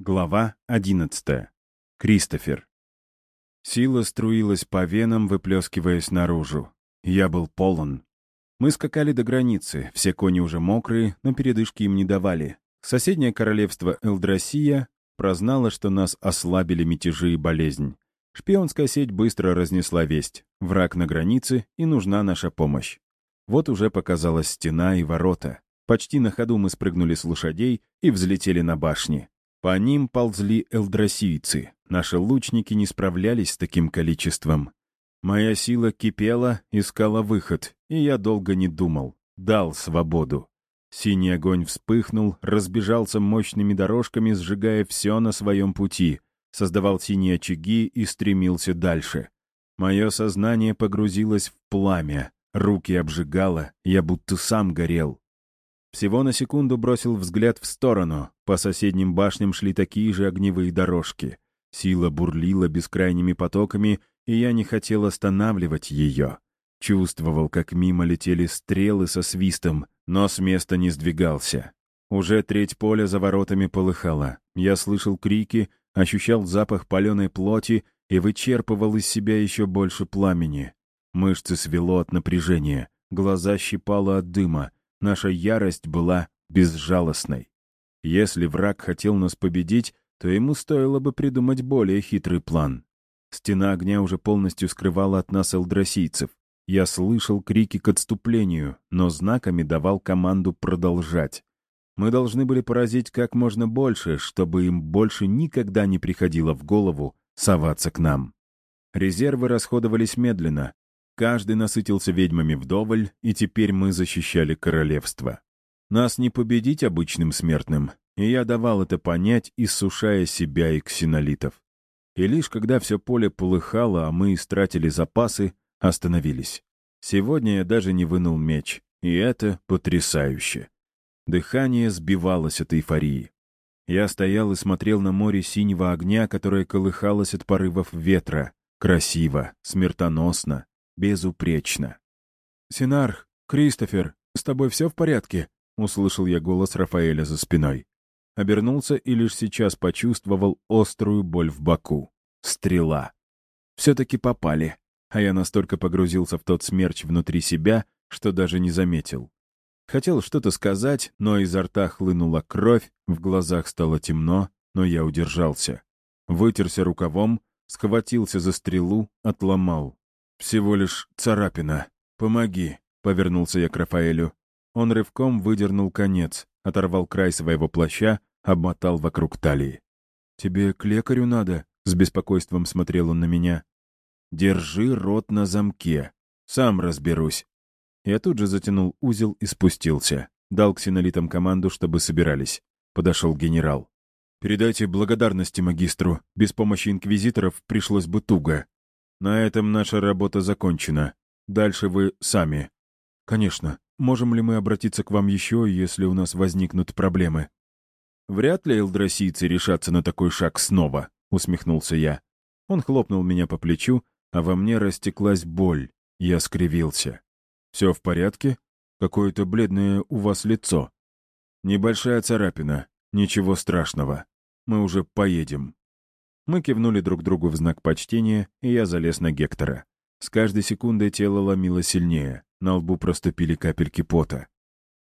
Глава 11. Кристофер. Сила струилась по венам, выплескиваясь наружу. Я был полон. Мы скакали до границы, все кони уже мокрые, но передышки им не давали. Соседнее королевство Элдрасия прознало, что нас ослабили мятежи и болезнь. Шпионская сеть быстро разнесла весть. Враг на границе, и нужна наша помощь. Вот уже показалась стена и ворота. Почти на ходу мы спрыгнули с лошадей и взлетели на башни. По ним ползли элдросийцы. Наши лучники не справлялись с таким количеством. Моя сила кипела, искала выход, и я долго не думал. Дал свободу. Синий огонь вспыхнул, разбежался мощными дорожками, сжигая все на своем пути, создавал синие очаги и стремился дальше. Мое сознание погрузилось в пламя, руки обжигало, я будто сам горел. Всего на секунду бросил взгляд в сторону. По соседним башням шли такие же огневые дорожки. Сила бурлила бескрайними потоками, и я не хотел останавливать ее. Чувствовал, как мимо летели стрелы со свистом, но с места не сдвигался. Уже треть поля за воротами полыхала. Я слышал крики, ощущал запах паленой плоти и вычерпывал из себя еще больше пламени. Мышцы свело от напряжения, глаза щипало от дыма, Наша ярость была безжалостной. Если враг хотел нас победить, то ему стоило бы придумать более хитрый план. Стена огня уже полностью скрывала от нас элдросийцев. Я слышал крики к отступлению, но знаками давал команду продолжать. Мы должны были поразить как можно больше, чтобы им больше никогда не приходило в голову соваться к нам. Резервы расходовались медленно, Каждый насытился ведьмами вдоволь, и теперь мы защищали королевство. Нас не победить обычным смертным, и я давал это понять, иссушая себя и ксенолитов. И лишь когда все поле полыхало, а мы истратили запасы, остановились. Сегодня я даже не вынул меч, и это потрясающе. Дыхание сбивалось от эйфории. Я стоял и смотрел на море синего огня, которое колыхалось от порывов ветра. Красиво, смертоносно, безупречно. «Синарх, Кристофер, с тобой все в порядке?» — услышал я голос Рафаэля за спиной. Обернулся и лишь сейчас почувствовал острую боль в боку. Стрела. Все-таки попали, а я настолько погрузился в тот смерч внутри себя, что даже не заметил. Хотел что-то сказать, но изо рта хлынула кровь, в глазах стало темно, но я удержался. Вытерся рукавом, схватился за стрелу, отломал. «Всего лишь царапина. Помоги», — повернулся я к Рафаэлю. Он рывком выдернул конец, оторвал край своего плаща, обмотал вокруг талии. «Тебе к лекарю надо?» — с беспокойством смотрел он на меня. «Держи рот на замке. Сам разберусь». Я тут же затянул узел и спустился. Дал ксенолитам команду, чтобы собирались. Подошел генерал. «Передайте благодарности магистру. Без помощи инквизиторов пришлось бы туго. На этом наша работа закончена. Дальше вы сами. Конечно. Можем ли мы обратиться к вам еще, если у нас возникнут проблемы? Вряд ли элдросийцы решатся на такой шаг снова, усмехнулся я. Он хлопнул меня по плечу, а во мне растеклась боль. Я скривился. «Все в порядке? Какое-то бледное у вас лицо. Небольшая царапина. Ничего страшного. Мы уже поедем». Мы кивнули друг другу в знак почтения, и я залез на Гектора. С каждой секундой тело ломило сильнее, на лбу проступили капельки пота.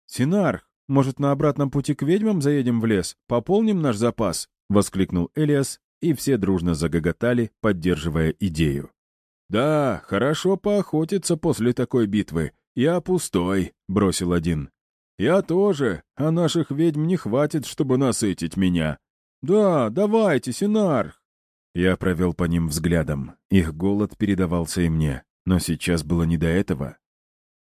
«Синарх, может, на обратном пути к ведьмам заедем в лес? Пополним наш запас?» — воскликнул Элиас, и все дружно загоготали, поддерживая идею. «Да, хорошо поохотиться после такой битвы. Я пустой», — бросил один. «Я тоже, а наших ведьм не хватит, чтобы насытить меня». «Да, давайте, Синарх!» Я провел по ним взглядом. Их голод передавался и мне. Но сейчас было не до этого.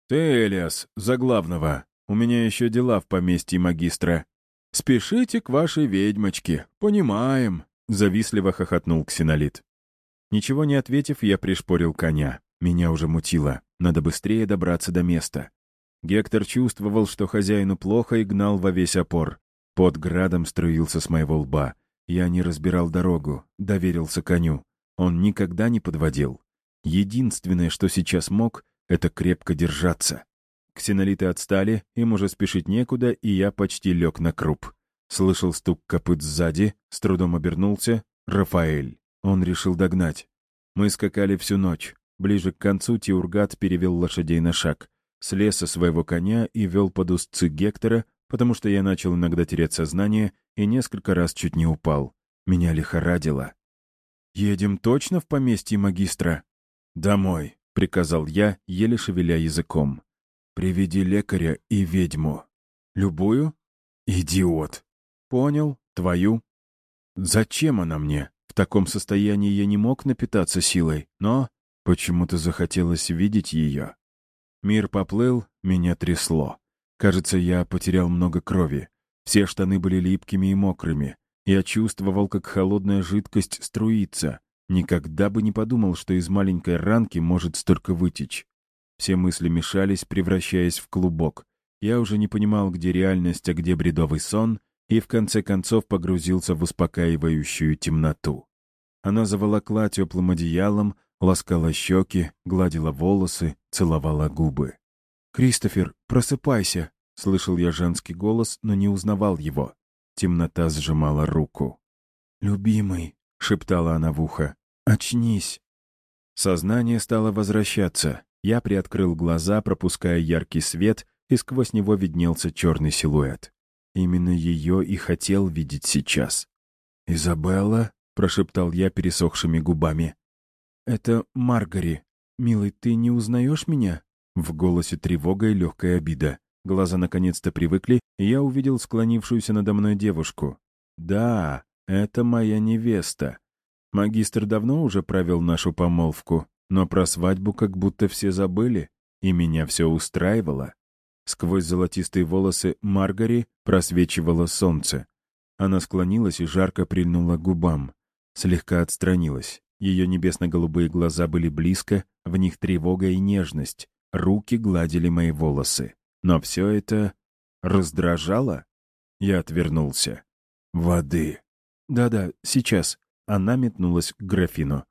«Ты, Элиас, за главного. У меня еще дела в поместье магистра. Спешите к вашей ведьмочке. Понимаем», — завистливо хохотнул Ксенолит. Ничего не ответив, я пришпорил коня. Меня уже мутило. Надо быстрее добраться до места. Гектор чувствовал, что хозяину плохо и гнал во весь опор. Под градом струился с моего лба. Я не разбирал дорогу, доверился коню. Он никогда не подводил. Единственное, что сейчас мог, это крепко держаться. Ксенолиты отстали, им уже спешить некуда, и я почти лег на круп. Слышал стук копыт сзади, с трудом обернулся. Рафаэль. Он решил догнать. Мы скакали всю ночь. Ближе к концу Тиургат перевел лошадей на шаг. Слез со своего коня и вел под узцы Гектора, потому что я начал иногда терять сознание и несколько раз чуть не упал. Меня лихорадило. «Едем точно в поместье магистра?» «Домой», — приказал я, еле шевеля языком. «Приведи лекаря и ведьму». «Любую?» «Идиот!» «Понял. Твою». «Зачем она мне? В таком состоянии я не мог напитаться силой, но почему-то захотелось видеть ее». Мир поплыл, меня трясло. Кажется, я потерял много крови. Все штаны были липкими и мокрыми. Я чувствовал, как холодная жидкость струится. Никогда бы не подумал, что из маленькой ранки может столько вытечь. Все мысли мешались, превращаясь в клубок. Я уже не понимал, где реальность, а где бредовый сон, и в конце концов погрузился в успокаивающую темноту. Она заволокла теплым одеялом, ласкала щеки, гладила волосы, целовала губы. «Кристофер, просыпайся!» — слышал я женский голос, но не узнавал его. Темнота сжимала руку. «Любимый», — шептала она в ухо, — «очнись». Сознание стало возвращаться. Я приоткрыл глаза, пропуская яркий свет, и сквозь него виднелся черный силуэт. Именно ее и хотел видеть сейчас. «Изабелла?» — прошептал я пересохшими губами. «Это Маргари. Милый, ты не узнаешь меня?» В голосе тревога и легкая обида. Глаза наконец-то привыкли, и я увидел склонившуюся надо мной девушку. «Да, это моя невеста. Магистр давно уже правил нашу помолвку, но про свадьбу как будто все забыли, и меня все устраивало». Сквозь золотистые волосы Маргари просвечивало солнце. Она склонилась и жарко прильнула к губам. Слегка отстранилась. Ее небесно-голубые глаза были близко, в них тревога и нежность. Руки гладили мои волосы. Но все это раздражало. Я отвернулся. «Воды». «Да-да, сейчас». Она метнулась к графину.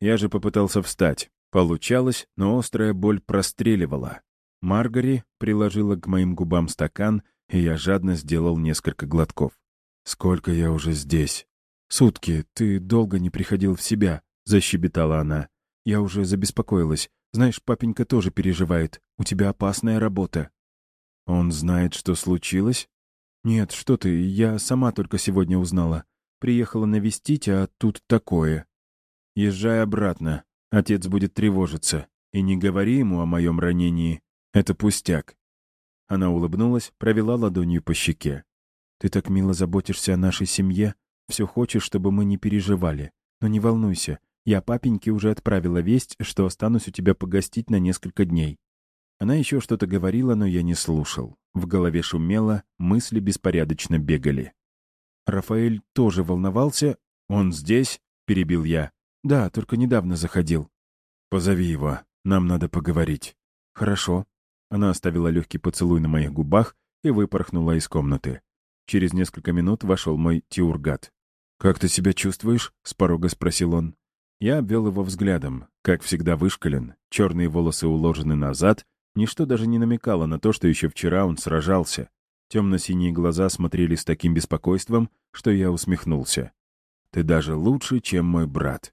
Я же попытался встать. Получалось, но острая боль простреливала. Маргари приложила к моим губам стакан, и я жадно сделал несколько глотков. «Сколько я уже здесь?» «Сутки. Ты долго не приходил в себя», — защебетала она. «Я уже забеспокоилась. Знаешь, папенька тоже переживает. У тебя опасная работа». «Он знает, что случилось?» «Нет, что ты, я сама только сегодня узнала. Приехала навестить, а тут такое». «Езжай обратно. Отец будет тревожиться. И не говори ему о моем ранении. Это пустяк». Она улыбнулась, провела ладонью по щеке. «Ты так мило заботишься о нашей семье. Все хочешь, чтобы мы не переживали. Но не волнуйся. Я папеньке уже отправила весть, что останусь у тебя погостить на несколько дней. Она еще что-то говорила, но я не слушал. В голове шумело, мысли беспорядочно бегали. Рафаэль тоже волновался. «Он здесь?» — перебил я. «Да, только недавно заходил». «Позови его. Нам надо поговорить». «Хорошо». Она оставила легкий поцелуй на моих губах и выпорхнула из комнаты. Через несколько минут вошел мой Тиургат. «Как ты себя чувствуешь?» — с порога спросил он. Я обвел его взглядом. Как всегда вышкален, черные волосы уложены назад, Ничто даже не намекало на то, что еще вчера он сражался. Темно-синие глаза смотрели с таким беспокойством, что я усмехнулся. «Ты даже лучше, чем мой брат.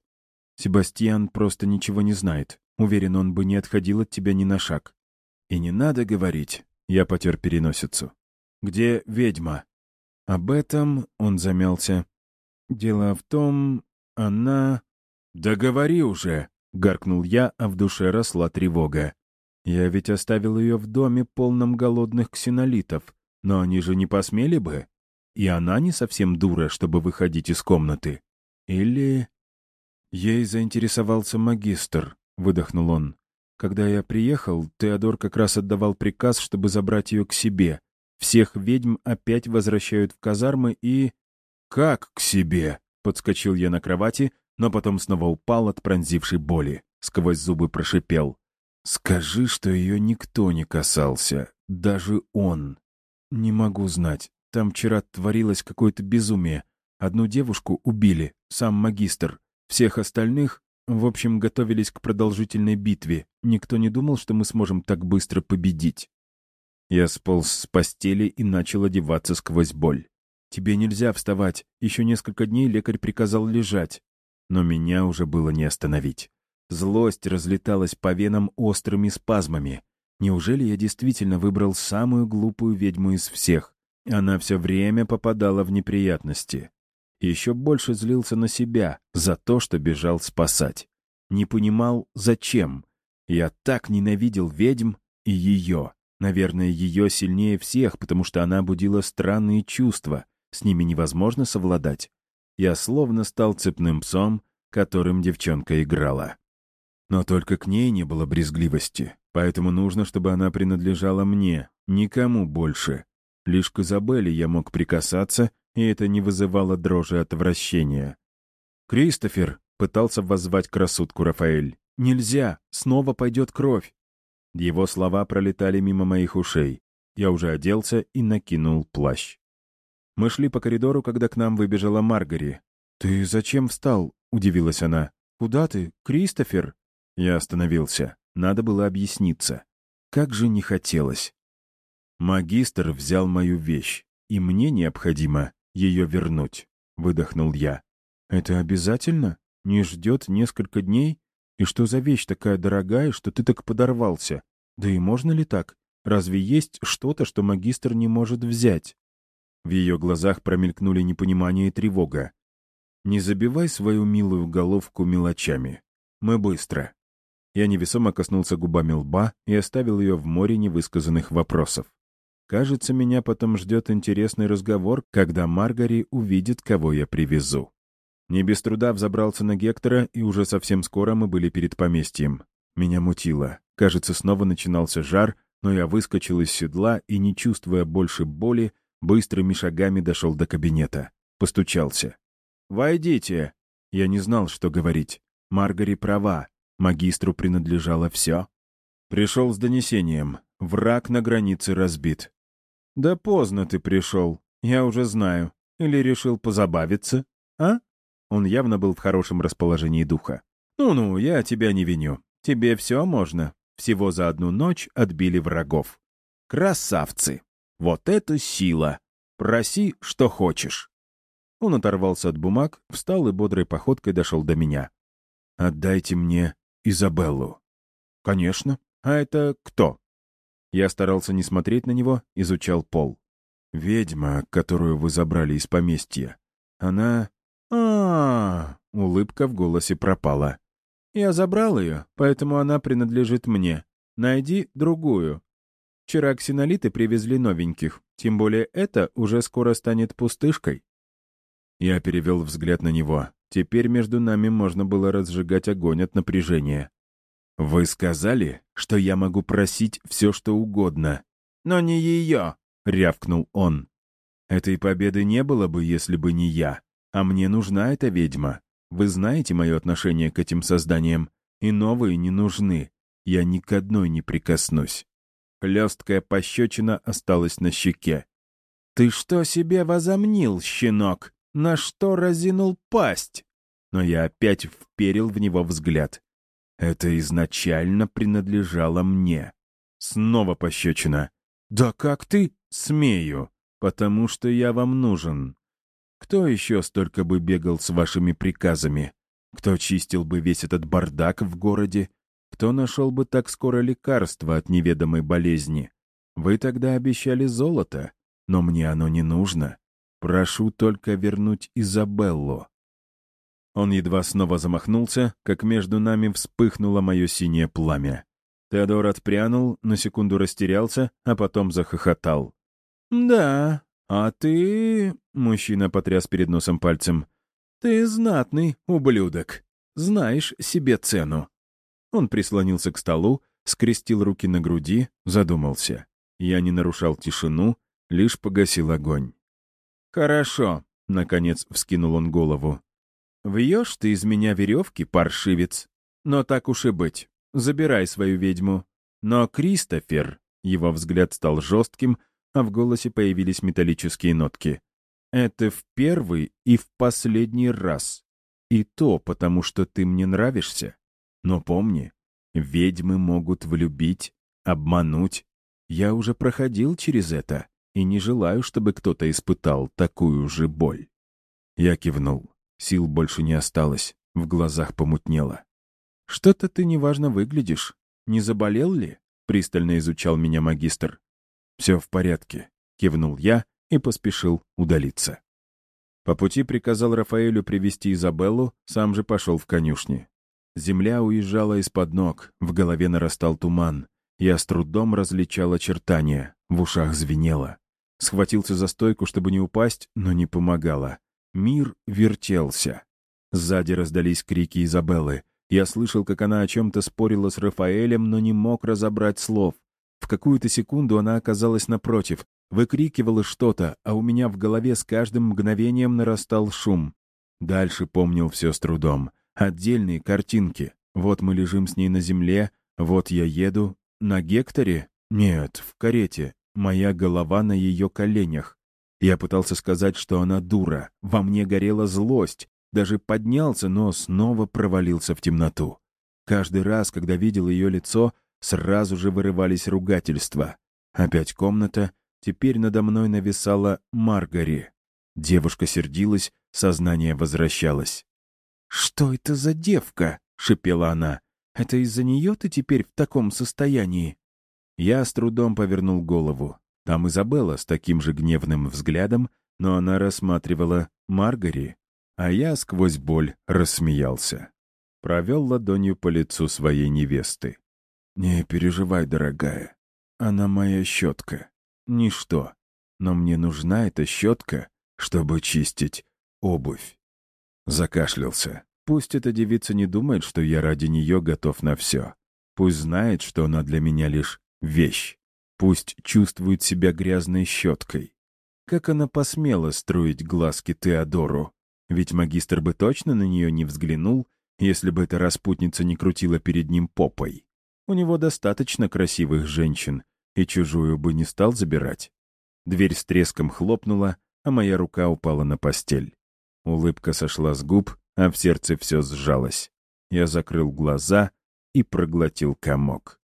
Себастьян просто ничего не знает. Уверен, он бы не отходил от тебя ни на шаг. И не надо говорить». Я потер переносицу. «Где ведьма?» «Об этом...» — он замялся. «Дело в том... она...» «Да говори уже!» — гаркнул я, а в душе росла тревога. Я ведь оставил ее в доме, полном голодных ксенолитов, но они же не посмели бы. И она не совсем дура, чтобы выходить из комнаты. Или... Ей заинтересовался магистр, выдохнул он. Когда я приехал, Теодор как раз отдавал приказ, чтобы забрать ее к себе. Всех ведьм опять возвращают в казармы и... «Как к себе?» — подскочил я на кровати, но потом снова упал от пронзившей боли. Сквозь зубы прошипел. Скажи, что ее никто не касался, даже он. Не могу знать. Там вчера творилось какое-то безумие. Одну девушку убили, сам магистр. Всех остальных, в общем, готовились к продолжительной битве. Никто не думал, что мы сможем так быстро победить. Я сполз с постели и начал одеваться сквозь боль. тебе нельзя вставать. Еще несколько дней лекарь приказал лежать». Но меня уже было не остановить. Злость разлеталась по венам острыми спазмами. Неужели я действительно выбрал самую глупую ведьму из всех? Она все время попадала в неприятности. Еще больше злился на себя за то, что бежал спасать. Не понимал, зачем. Я так ненавидел ведьм и ее. Наверное, ее сильнее всех, потому что она будила странные чувства. С ними невозможно совладать. Я словно стал цепным псом, которым девчонка играла. Но только к ней не было брезгливости, поэтому нужно, чтобы она принадлежала мне, никому больше. Лишь к Изабелле я мог прикасаться, и это не вызывало дрожи отвращения. «Кристофер!» — пытался воззвать к рассудку Рафаэль. «Нельзя! Снова пойдет кровь!» Его слова пролетали мимо моих ушей. Я уже оделся и накинул плащ. Мы шли по коридору, когда к нам выбежала Маргари. «Ты зачем встал?» — удивилась она. «Куда ты, Кристофер?» Я остановился. Надо было объясниться. Как же не хотелось. Магистр взял мою вещь, и мне необходимо ее вернуть, выдохнул я. Это обязательно? Не ждет несколько дней? И что за вещь такая дорогая, что ты так подорвался? Да и можно ли так? Разве есть что-то, что магистр не может взять? В ее глазах промелькнули непонимание и тревога. «Не забивай свою милую головку мелочами. Мы быстро». Я невесомо коснулся губами лба и оставил ее в море невысказанных вопросов. Кажется, меня потом ждет интересный разговор, когда Маргари увидит, кого я привезу. Не без труда взобрался на Гектора, и уже совсем скоро мы были перед поместьем. Меня мутило. Кажется, снова начинался жар, но я выскочил из седла и, не чувствуя больше боли, быстрыми шагами дошел до кабинета. Постучался. «Войдите!» Я не знал, что говорить. Маргари права. Магистру принадлежало все. Пришел с донесением. Враг на границе разбит. «Да поздно ты пришел. Я уже знаю. Или решил позабавиться? А?» Он явно был в хорошем расположении духа. «Ну-ну, я тебя не виню. Тебе все можно. Всего за одну ночь отбили врагов. Красавцы! Вот это сила! Проси, что хочешь!» Он оторвался от бумаг, встал и бодрой походкой дошел до меня. «Отдайте мне Изабеллу». «Конечно. А это кто?» Я старался не смотреть на него, изучал пол. «Ведьма, которую вы забрали из поместья. Она...» а, -а, -а Улыбка в голосе пропала. «Я забрал ее, поэтому она принадлежит мне. Найди другую. Вчера ксенолиты привезли новеньких, тем более это уже скоро станет пустышкой». Я перевел взгляд на него. Теперь между нами можно было разжигать огонь от напряжения. «Вы сказали, что я могу просить все, что угодно, но не ее!» — рявкнул он. «Этой победы не было бы, если бы не я. А мне нужна эта ведьма. Вы знаете мое отношение к этим созданиям, и новые не нужны. Я ни к одной не прикоснусь». Хлесткая пощечина осталась на щеке. «Ты что себе возомнил, щенок? На что разинул пасть?» Но я опять вперил в него взгляд. Это изначально принадлежало мне. Снова пощечина. «Да как ты?» «Смею, потому что я вам нужен. Кто еще столько бы бегал с вашими приказами? Кто чистил бы весь этот бардак в городе? Кто нашел бы так скоро лекарство от неведомой болезни? Вы тогда обещали золото, но мне оно не нужно. Прошу только вернуть Изабеллу. Он едва снова замахнулся, как между нами вспыхнуло мое синее пламя. Теодор отпрянул, на секунду растерялся, а потом захохотал. «Да, а ты...» — мужчина потряс перед носом пальцем. «Ты знатный ублюдок. Знаешь себе цену». Он прислонился к столу, скрестил руки на груди, задумался. Я не нарушал тишину, лишь погасил огонь. «Хорошо», — наконец вскинул он голову. «Вьешь ты из меня веревки, паршивец? Но так уж и быть. Забирай свою ведьму. Но Кристофер...» Его взгляд стал жестким, а в голосе появились металлические нотки. «Это в первый и в последний раз. И то потому, что ты мне нравишься. Но помни, ведьмы могут влюбить, обмануть. Я уже проходил через это. и не желаю, чтобы кто-то испытал такую же боль. Я кивнул. Сил больше не осталось, в глазах помутнело. «Что-то ты неважно выглядишь. Не заболел ли?» — пристально изучал меня магистр. «Все в порядке», — кивнул я и поспешил удалиться. По пути приказал Рафаэлю привести Изабеллу, сам же пошел в конюшни. Земля уезжала из-под ног, в голове нарастал туман. Я с трудом различал очертания, в ушах звенело. Схватился за стойку, чтобы не упасть, но не помогало. Мир вертелся. Сзади раздались крики Изабеллы. Я слышал, как она о чем-то спорила с Рафаэлем, но не мог разобрать слов. В какую-то секунду она оказалась напротив, выкрикивала что-то, а у меня в голове с каждым мгновением нарастал шум. Дальше помнил все с трудом. Отдельные картинки. Вот мы лежим с ней на земле, вот я еду. На Гекторе? Нет, в карете. Моя голова на ее коленях. Я пытался сказать, что она дура. Во мне горела злость. Даже поднялся, но снова провалился в темноту. Каждый раз, когда видел ее лицо, сразу же вырывались ругательства. Опять комната, Теперь надо мной нависала Маргари. Девушка сердилась, сознание возвращалось. «Что это за девка?» — шипела она. «Это из-за нее ты теперь в таком состоянии?» Я с трудом повернул голову. Там Изабелла с таким же гневным взглядом, но она рассматривала Маргари, а я сквозь боль рассмеялся. Провел ладонью по лицу своей невесты. «Не переживай, дорогая, она моя щетка ничто. Но мне нужна эта щетка, чтобы чистить обувь. Закашлялся. Пусть эта девица не думает, что я ради нее готов на все. Пусть знает, что она для меня лишь вещь. Пусть чувствует себя грязной щеткой. Как она посмела строить глазки Теодору? Ведь магистр бы точно на нее не взглянул, если бы эта распутница не крутила перед ним попой. У него достаточно красивых женщин, и чужую бы не стал забирать. Дверь с треском хлопнула, а моя рука упала на постель. Улыбка сошла с губ, а в сердце все сжалось. Я закрыл глаза и проглотил комок.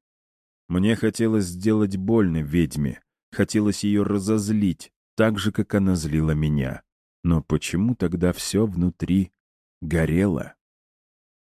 Мне хотелось сделать больно ведьме, хотелось ее разозлить, так же, как она злила меня. Но почему тогда все внутри горело?